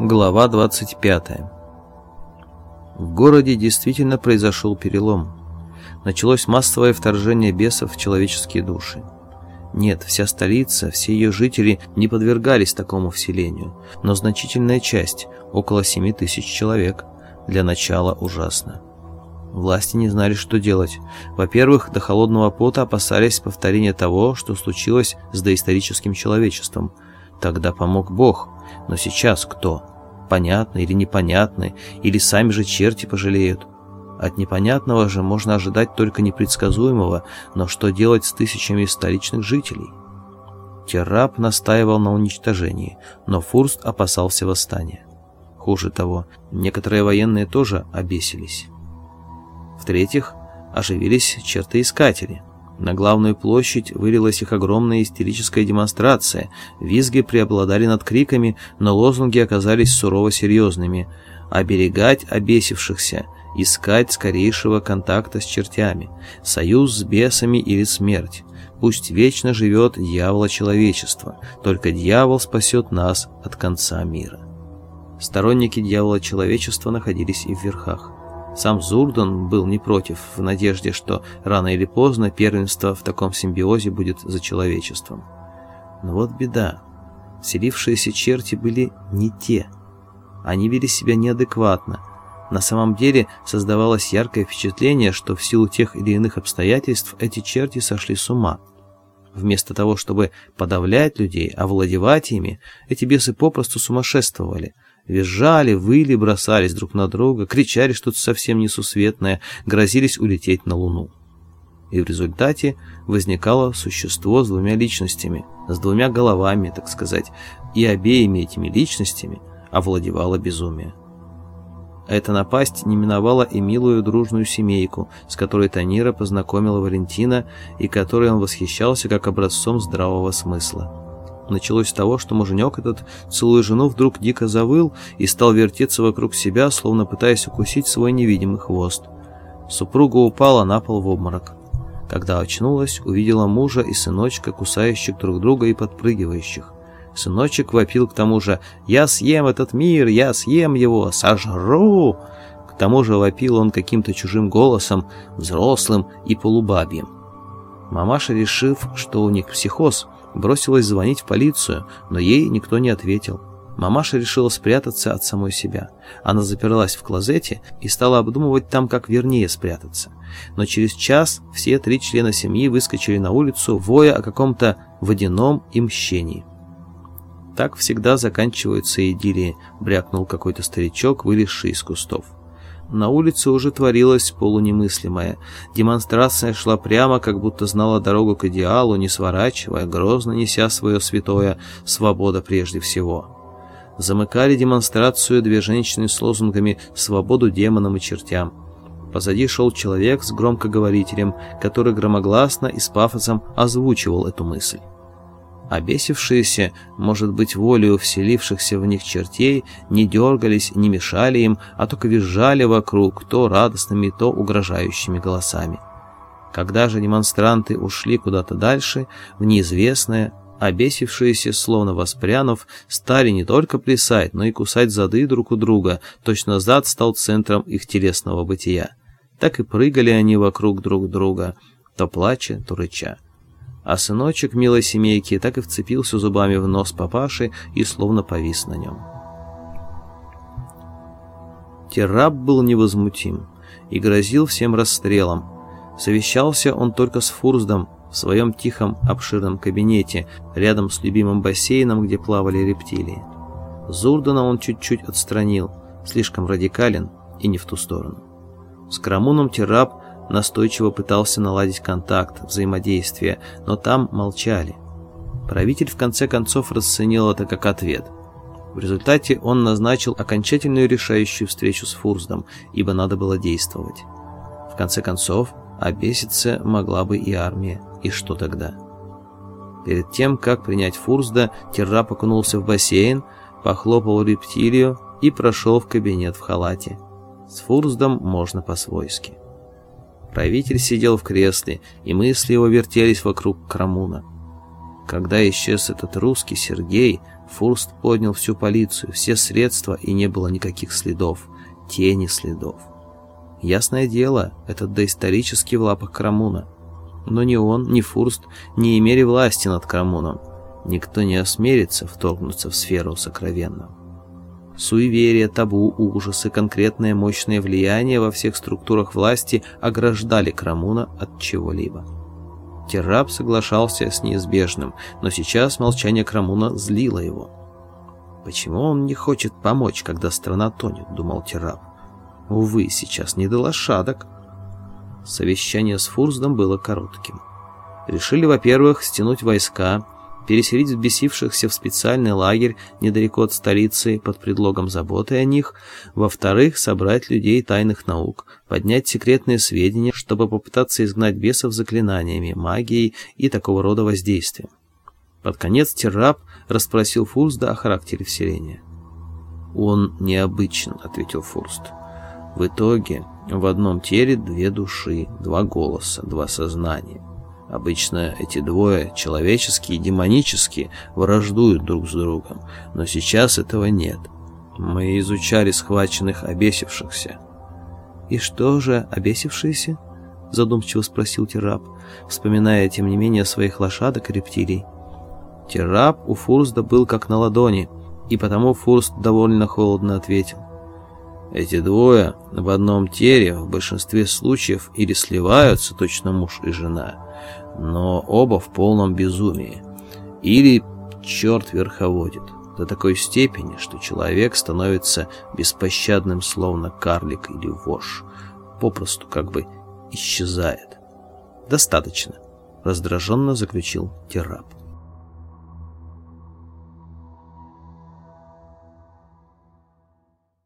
Глава 25. В городе действительно произошел перелом. Началось массовое вторжение бесов в человеческие души. Нет, вся столица, все ее жители не подвергались такому вселению, но значительная часть, около 7 тысяч человек, для начала ужасно. Власти не знали, что делать. Во-первых, до холодного пота опасались повторения того, что случилось с доисторическим человечеством. Тогда помог Бог – но сейчас кто? Понятно или непонятно, или сами же черти пожалеют? От непонятного же можно ожидать только непредсказуемого, но что делать с тысячами столичных жителей? Террап настаивал на уничтожении, но Фурст опасался восстания. Хуже того, некоторые военные тоже обесились. В-третьих, оживились чертоискатели. На главную площадь вылилась их огромная истерическая демонстрация. Визги преобладали над криками, но лозунги оказались сурово серьезными. Оберегать обесившихся, искать скорейшего контакта с чертями, союз с бесами или смерть. Пусть вечно живет дьявола человечества, только дьявол спасет нас от конца мира. Сторонники дьявола человечества находились и в верхах. Сам Зурдан был не против, в надежде, что рано или поздно первенство в таком симбиозе будет за человечеством. Но вот беда. Вселившиеся черти были не те. Они вели себя неадекватно. На самом деле создавалось яркое впечатление, что в силу тех или иных обстоятельств эти черти сошли с ума. Вместо того, чтобы подавлять людей, овладевать ими, эти бесы попросту сумасшествовали – Визжали, выли, бросались друг на друга, кричали что-то совсем несусветное, грозились улететь на Луну. И в результате возникало существо с двумя личностями, с двумя головами, так сказать, и обеими этими личностями овладевало безумие. Эта напасть не миновала и милую дружную семейку, с которой Танира познакомила Валентина и которой он восхищался как образцом здравого смысла. Началось с того, что муженек этот, целуя жену, вдруг дико завыл и стал вертеться вокруг себя, словно пытаясь укусить свой невидимый хвост. Супруга упала на пол в обморок. Когда очнулась, увидела мужа и сыночка, кусающих друг друга и подпрыгивающих. Сыночек вопил к тому же «Я съем этот мир, я съем его, сожру!» К тому же вопил он каким-то чужим голосом, взрослым и полубабьим. Мамаша, решив, что у них психоз, бросилась звонить в полицию, но ей никто не ответил. Мамаша решила спрятаться от самой себя. Она заперлась в клозете и стала обдумывать там, как вернее спрятаться. Но через час все три члена семьи выскочили на улицу, воя о каком-то водяном и мщении. Так всегда заканчиваются идиллии, брякнул какой-то старичок, вылезший из кустов. На улице уже творилось полунемыслимое. Демонстрация шла прямо, как будто знала дорогу к идеалу, не сворачивая, грозно неся свое святое «свобода прежде всего». Замыкали демонстрацию две женщины с лозунгами «свободу демонам и чертям». Позади шел человек с громкоговорителем, который громогласно и с пафосом озвучивал эту мысль. Обесившиеся, может быть, волею вселившихся в них чертей, не дергались, не мешали им, а только визжали вокруг, то радостными, то угрожающими голосами. Когда же демонстранты ушли куда-то дальше, в неизвестное, обесившиеся, словно воспрянув, стали не только плясать, но и кусать зады друг у друга, точно зад стал центром их телесного бытия. Так и прыгали они вокруг друг друга, то плача, то рыча а сыночек милой семейки так и вцепился зубами в нос папаши и словно повис на нем. Терраб был невозмутим и грозил всем расстрелом. Совещался он только с Фурздом в своем тихом обширном кабинете, рядом с любимым бассейном, где плавали рептилии. Зурдана он чуть-чуть отстранил, слишком радикален и не в ту сторону. С Крамуном Терраб настойчиво пытался наладить контакт, взаимодействие, но там молчали. Правитель в конце концов расценил это как ответ. В результате он назначил окончательную решающую встречу с Фурсдом, ибо надо было действовать. В конце концов, обеситься могла бы и армия, и что тогда? Перед тем, как принять Фурсда, Террап окунулся в бассейн, похлопал рептилию и прошел в кабинет в халате. С Фурсдом можно по-свойски. Правитель сидел в кресле, и мысли его вертелись вокруг Крамуна. Когда исчез этот русский Сергей, Фурст поднял всю полицию, все средства, и не было никаких следов, тени следов. Ясное дело, это доисторически в лапах Крамуна. Но ни он, ни Фурст не имели власти над Крамуном. Никто не осмелится вторгнуться в сферу сокровенного. Суеверия, табу, ужасы, конкретное мощное влияние во всех структурах власти ограждали Крамуна от чего-либо. Терраб соглашался с неизбежным, но сейчас молчание Крамуна злило его. «Почему он не хочет помочь, когда страна тонет?» — думал Терраб. «Увы, сейчас не до лошадок». Совещание с Фурсдом было коротким. Решили, во-первых, стянуть войска, переселить взбесившихся в специальный лагерь недалеко от столицы под предлогом заботы о них, во-вторых, собрать людей тайных наук, поднять секретные сведения, чтобы попытаться изгнать бесов заклинаниями, магией и такого рода воздействием. Под конец Террап расспросил Фурста о характере вселения. «Он необычен», — ответил Фурст. «В итоге в одном теле две души, два голоса, два сознания. Обычно эти двое, человеческие и демонические, враждуют друг с другом, но сейчас этого нет. Мы изучали схваченных обесившихся. «И что же обесившиеся?» — задумчиво спросил Террап, вспоминая, тем не менее, своих лошадок и рептилий. Террап у Фурста был как на ладони, и потому Фурст довольно холодно ответил. Эти двое в одном теле в большинстве случаев или сливаются, точно муж и жена, но оба в полном безумии. Или черт верховодит до такой степени, что человек становится беспощадным, словно карлик или вож, попросту как бы исчезает. «Достаточно», — раздраженно заключил Террап.